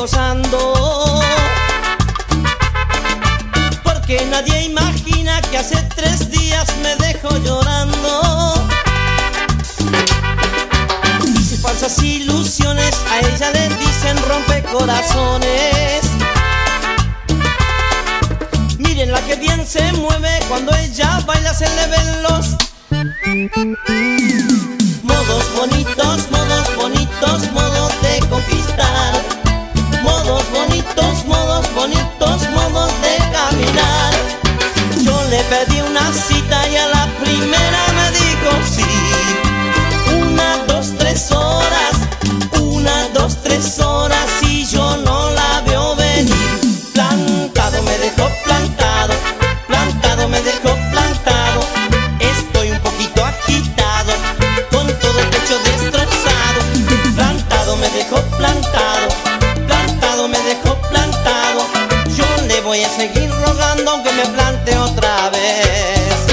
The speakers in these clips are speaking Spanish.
gozando. Porque nadie imagina que hace tres días me dejo llorando. Dice falsas ilusiones, a ella le dicen rompe corazones. Miren la que bien se mueve cuando ella baila se le ven los modos bonitos, bonitos, modos de caminar. Yo le pedí una cita seguir rogando aunque me plante otra vez.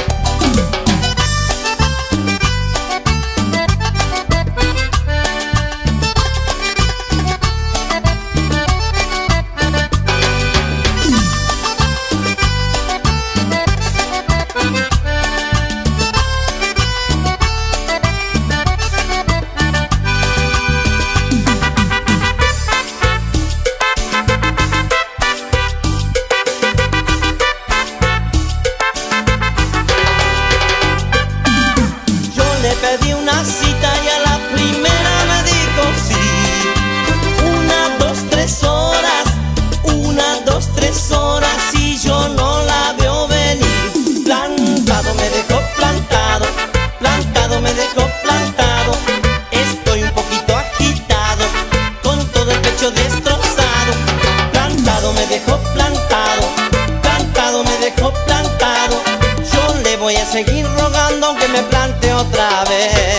Pedí una cita y a la primera me dijo sí. Voy a seguir rogando aunque me plante otra vez.